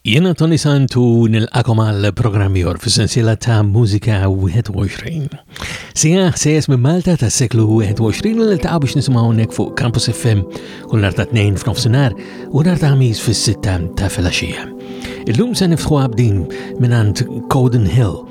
Jiena Toni Sant u nilqakom għal programm ieħor fis-sensiela ta' Mużika 21. Sija ħsejjes minn Malta tas-seklu 21 li ta' biex nisimgħu hawnhekk fuq Campus FM kull nhar ta' tnejn f'nofsinhar u nhar ta' ħamis fis-sitta ta' filgħaxija. Illum se niftħu għabdin minn għand Coden Hill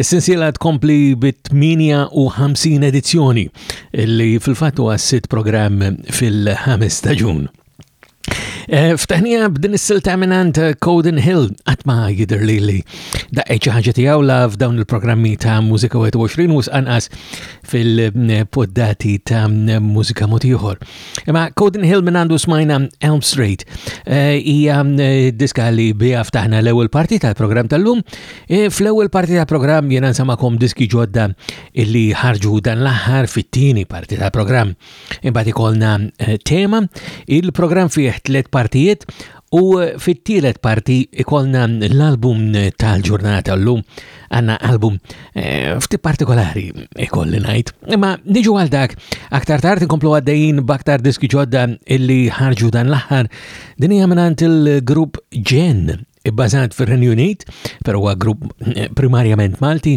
Is-sensiela tkompli bit-58 edizzjoni li fil-fatt huwa s-sitt programm fil-ħames staġun. Eh, Ftaħnija b'din is-silta minant eh, Coden Hill għatma jider li li daqqeċ ħagġa tijaw la f'dawn il-programmi ta' Musika 21 u s-anqas fil-poddati ta' mużika mod ieħor. Imma Coden Hill minn għandu smajna Elm Street eh, hija eh, diska li biha ftaħna l-ewwel parti tal-programm tal-lum. Eh, fl-ewwel parti tal-programm jiena nsamakom diski ġodda illi ħarġu dan l-aħħar fit-tieni parti tal-programm. Imbagħad ikollna tema, il-programm fih tliet partijiet U fit-tielet parti ikolna l-album tal-ġurnata l-lum, għanna album eh, ftit partikolari ikolli najt. Imma niġu għal dak, aktar tard inkomplu għaddejjin baktar diski ġodda illi ħarġu dan l-aħħar, din hija mingħand il-grupp Gen ibbażat fir-Renju Unit, però huwa grupp eh, primarjament Malti,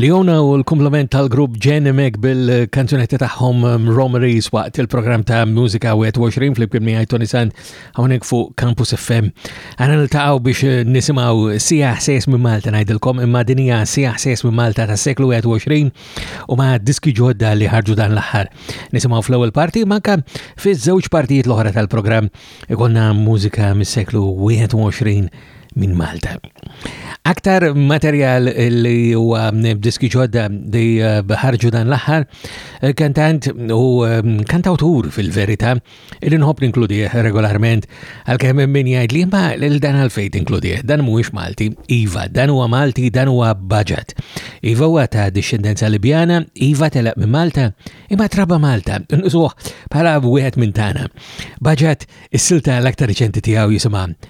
Leona u l-komplement tal-grupp Jen Meg bil-kanzunetti tagħhom um, Romeries waqt il-programm ta' Musika 21 fl-ibkien miegħi Tony Sand hawnhekk fuq Campus FM. Għana niltaqgħu biex uh, nisimgħu sija ħsejs minn Malta ngħidilkom imma dinija sija ħsejs minn Malta tas-seklu 21 U ma' diski ġodda li ħarġu dan l-aħħar. Nisimgħu fl-ewwel parti manka fiż-żewġ partijiet l-oħra tal-programm ikonna mużika mis-seklu 21 minn Malta. Aktar materjal li huwa diski ġodda li eh, ħarġu dan l-aħħar, eh, kantant u eh, kantawtur fil-verità Illi nħobb ninkludih regolarment għalkemm hemm min jgħid li ma lil dan għalfejn tinkludih, dan mhuwiex Malti, iva, dan huwa Malti, dan huwa budget. Iva huwa ta' dixxendenza Libjana, iva telaq minn Malta, imma traba Malta, nżuh bħala wieħed minn tagħna. Budget is-silta l-aktar riċenti tiegħu jisimha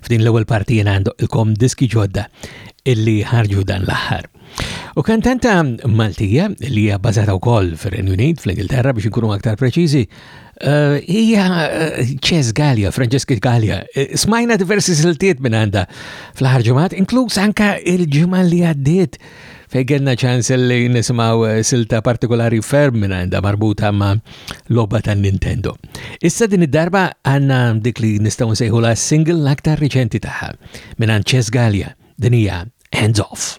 F'din l-ewwel parti jien għandilkom diski ġodda illi ħarġu dan l-aħħar. U kantanta Maltija li hija bażata wkoll fir-Renju Unit, fl-Ingilterra biex inkunu aktar preċiżi, eh, hija eh, Ches Gallia, Francesca Gallia. Eh, smajna diversi siltiet minn għandha fl-aħħar ġimgħat, inkluż anka il-ġimgħa li għaddiet fejn kellna ċans li nisimgħu silta partikolari ferm minn għandha marbuta ma' logħba ta' Nintendo. Issa din id-darba għandna dik li nistgħu nsejħula single l-aktar riċenti tagħha minn għand Ches Gallia din hija Hands Off.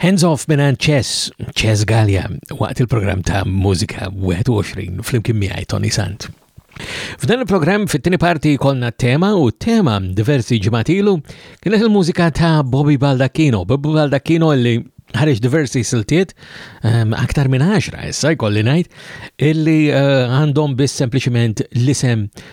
Hands Off minan Chess, Chess Gallia, waqt il-program ta' Musika 21 fl-imkien miħaj Tony Sant. F'dan il-programm fit-tieni parti kolna tema u tema diversi ġematilu kienet il-mużika ta' Bobby Baldacchino. Bobby Baldacchino li ħareġ diversi siltiet ehm, aktar minn 10 issa jkolli ngħid illi eh, għandhom biss sempliċement l-isem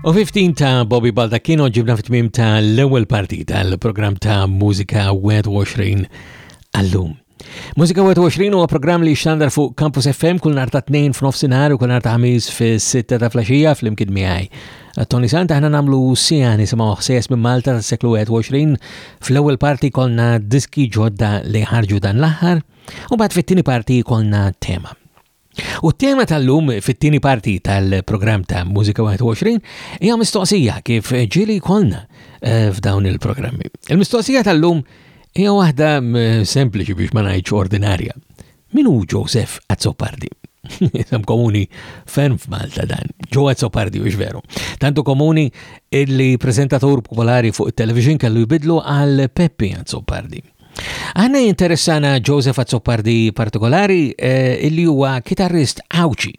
U 15 ta' Bobby Baldacchino ġibna fit-tmim ta' l-ewwel parti tal-programm ta' Mużika 21 għallum. Mużika 21 huwa programm li xandar fuq Campus FM kull nar ta' 2 f'nofsinhar u kull nar ta' ħamis fis-6 ta' flaxija flimkien miegħi. Tony Sant aħna nagħmlu sija nisimgħu ħsies minn Malta tas-seklu 21. Fl-ewwel parti konna diski ġodda li ħarġu dan l-aħħar u bad fit-tieni parti konna tema. U t-tema tal-lum fit-tieni parti tal-programm ta' Mużika 21 hija mistoqsija kif ġili kolna eh, f'dawn il-programmi. Il-mistoqsija tal-lum hija waħda mm, sempliċi biex ma ngħidx ordinarja. Min hu Joseph Azzopardi? Sam komuni ferm f'Malta dan, ġo Azzopardi biex veru. Tantu komuni illi prezentatur popolari fuq il-television kellu jibidlu għal Peppi Azzopardi. Għanna jinteressana Joseph Azzopardi partikolari eh, illi huwa kitarrist għawċi.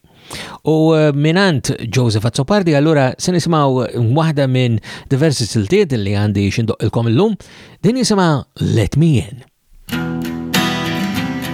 U eh, minant Joseph Azzopardi allura se nisimaw waħda minn diversi siltiet li għandi xindoq il-kom l-lum, din jisima Let Me In.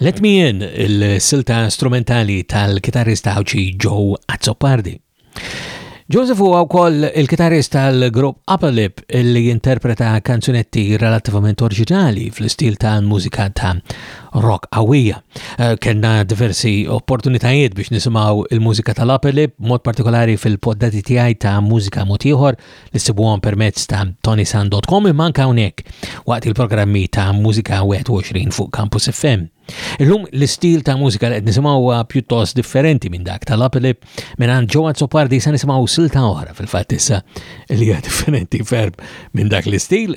Let Me In, il-silta strumentali tal-kitarrista ħawċi Joe Azzopardi. Joseph huwa wkoll il-kitarrist tal-grupp Upper Lip li jinterpreta kanzunetti relativament oriġinali fl-istil tal-mużika ta' rock qawwija. Eh, kenna diversi opportunitajiet biex nisimaw il-mużika tal-Apeli, mod partikolari fil-poddati tiegħi ta' mużika mod ieħor li sibuhom permezz ta' tonisan.com imma anke hawnhekk waqt il-programmi ta' mużika 21 fuq Campus FM. Illum l-istil ta' mużika li qed nisimgħu huwa pjuttost differenti minn dak tal-Apeli minn ġewwa Zopardi se nisimgħu silta oħra fil-fatt issa li hija differenti ferm minn dak l-istil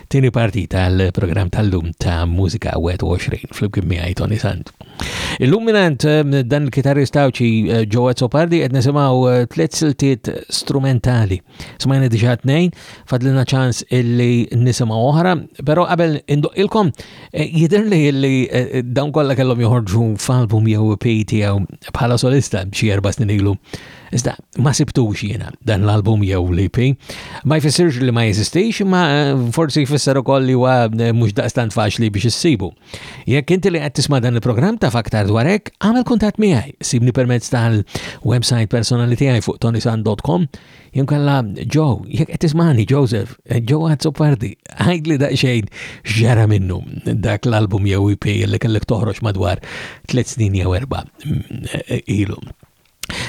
Tieni parti tal-programm tal-lum ta' Mużika 21 fl-imkien miegħi Tony Sant. Illum minant eh, dan il-kitarrista ċi eh, Joe Zopardi qed nisimgħu eh, tliet siltiet strumentali. Smajna diġà tnejn, fadlina ċans illi nisimgħu oħra, però qabel indoqilkom jidher li illi dawn kollha kellhom joħorġu f'album jew e PT jew bħala solista xi erba' snin ilu Iżda ma sibtux jiena dan l-album jew l-EP. Ma jfissirx li ma jeżistix, ma eh, forsi jfisser ukoll li huwa eh, mhux daqstant faċli biex issibu. Jekk inti li qed tisma' dan il-programm ta' faktar dwar hekk, għamel kuntatt miegħi, sibni permezz tal-website personali tiegħi fuq tonisan.com jew kalla Joe, jekk qed tismani Joseph, eh, Joe Azzopardi, għajdli daqsxejn x'ġara minnu dak l-album jew EP li kellek toħroġ madwar tliet snin jew erba' mm, ilu.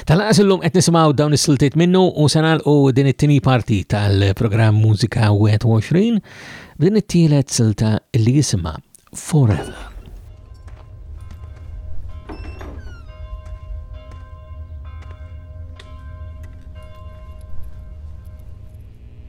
Tal-għas illum qed nisimgħu dawn is-siltiet minnu u se u din it-tieni parti tal-programm Mużika 21 b'din it-tielet silta li jisimha Forever.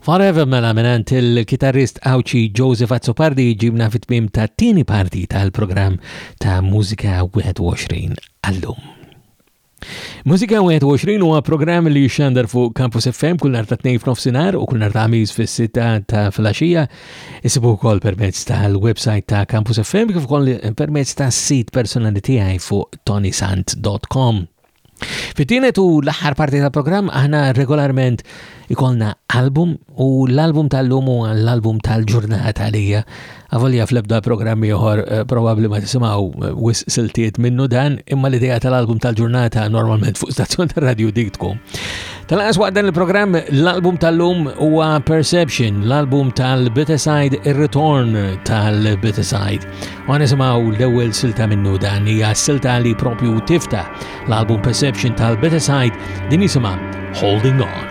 Forever mela minant il-kitarrist Għawdxi Joseph Azzopardi ġibna fit-tmiem ta' tieni parti tal-programm ta' Mużika 21 għallum. Mużika 21 huwa programm li jixxandar fuq Campus FM kull nhar ta' tnejn f'nofsinhar u kull nhar ta' ħamis fis-sitta ta' filgħaxija. Isibu wkoll permezz tal-website ta' Campus FM kif ukoll permezz tas-sit personali tiegħi fuq tonisant.com. Fit-tienet u l-aħħar parti tal-programm aħna regolarment ikolna album u l-album tal-lum u l-album tal-ġurnata li hija avolja fl-ebda programm ieħor eh, probabbli ma tisimgħu eh, wis siltiet minnu dan imma l-idea tal-album tal-ġurnata normalment fuq stazzjon tar-radju dik tkun. Tal-qas waqt dan il-programm l-album tal-lum huwa Perception, l-album tal-Biteside ir-ritorn tal-Biteside. U għana semaw l-ewel silta minnu dan hija silta li propju tifta l-album Perception tal-Better Side din jisima Holding On.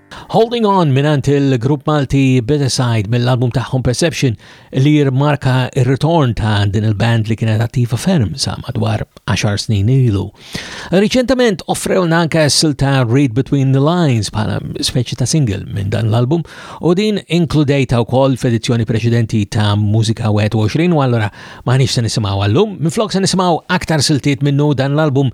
Holding On minant il-grupp Malti Bitterside mill-album tagħhom Perception li jirmarka ir-ritorn ta' din il-band li kienet attiva ferm sa' madwar 10 snin ilu. Riċentament offrewna anke silta Read Between the Lines bħala speċi ta' single minn dan l-album u din inkludejta wkoll f'edizzjoni preċedenti ta' Mużika 21 u allura ma nix se nisimgħu għallum, minflok se nisimgħu aktar siltiet minnu dan l-album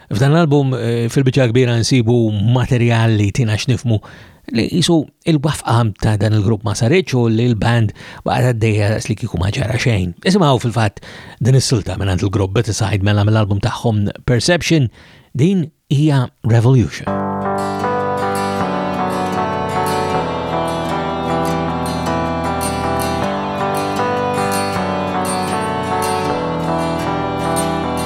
F'dan l-album eh, fil-biċċa kbira nsibu materjal li tina x'nifmu li jisu il-wafqam ta' dan il-grupp ma saritx u li l-band baqgħet għaddejja li kieku ma ġara xejn. Isimgħu fil-fatt din is-silta minn il-grupp Betiside mela mill-album tagħhom Perception din hija Revolution.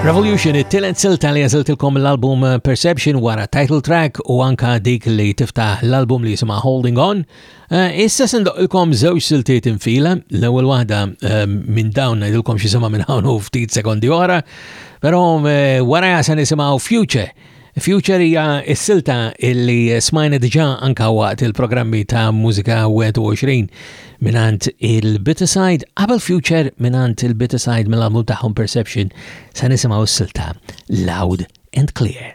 Revolution, it-tielet silta li jażiltilkom l-album Perception wara title track u anka dik li tiftaħ l-album li jisima Holding On. Eh, issa uh, sendoqilkom żewġ siltiet infila, l-ewwel waħda uh, minn dawn ngħidilkom x'isima minn hawn ftit sekondi oħra, però uh, wara se nisimgħu Future Future hija s-silta illi smajna diġà anka waqt il-programmi ta' Mużika 21 minant il-Bitaside, qabel Future minant il-Bitaside mill-album tagħhom Perception se nisimgħu s-silta Loud and Clear.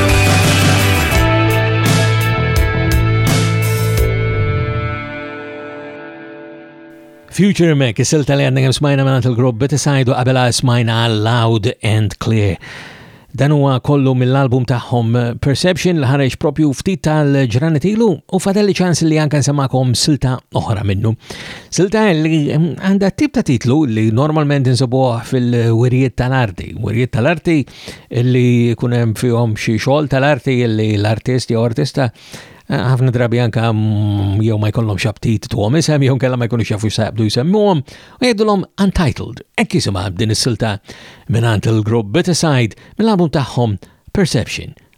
Future Mac, is-silta li għandna smajna minn il-grupp Betisajdu qabela smajna Loud and Clear. Dan huwa kollu mill-album tagħhom eh, Perception li ħareġ propju ftit tal-ġranet ilu u fadelli ċans li anke nsemakom silta oħra minnu. Silta li mm, għandha tip ta' titlu li normalment insibuh fil-wirjiet tal-arti. Wirjiet tal-arti illi jkun hemm fihom xi xogħol tal-arti illi l-artist jew artista eh, ħafna drabi anka mm, jew ma jkollhom xabtit tuhom isem jew kella ma jkunux jafu jisabdu jsemmuhom u jgħidulhom Untitled. Hekk jisimha din is-silta mingħand il-grupp Betaside mill-album tagħhom Perception.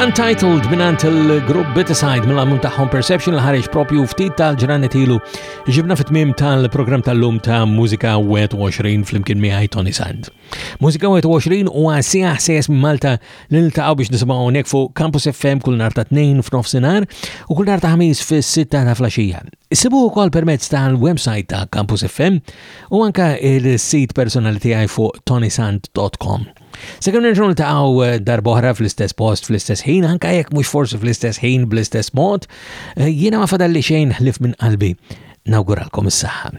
Untitled minant il-grupp Bitaside mill-album tagħhom Perception li ħareġ propju ftit tal-ġranet ilu. Ġibna fit-tmim tal-programm tal-lum ta' Mużika 21 flimkien miegħi Tony Sand. Mużika 21 huwa sieħ sejjes minn Malta li niltaqgħu biex nisimgħu hawnhekk fuq Campus FM kull nhar ta' tnejn f'nofsinhar u kull nhar ta' ħamis fis-sitta ta' flaxija. Issibuh ukoll permezz tal-website ta' Campus FM u anka il-sit personali tiegħi fuq tonisant.com. Sekemm nerġgħu niltaqgħu eh, darbohra fl-istess post fl-istess ħin, anka jekk mhux forsi fl-istess ħin bl-istess mod, eh, jiena ma fadalli xejn ħlif minn qalbi. Nawguralkom is-saħħa.